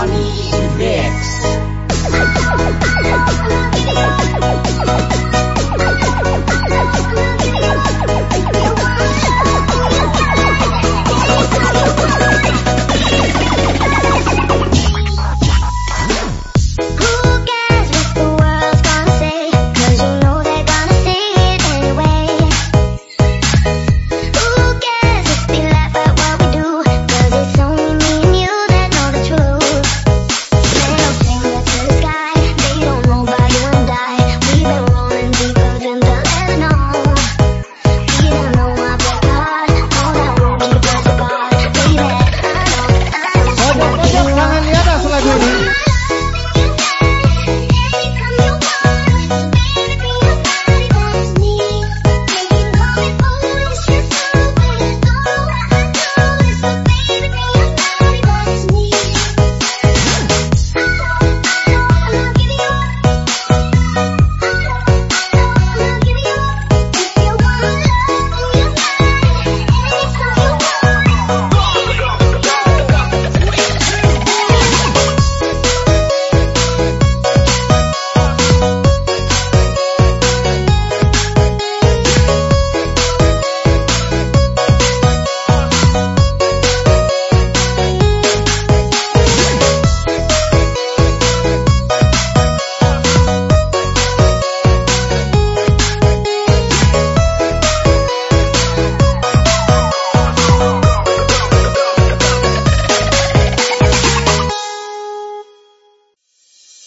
funny.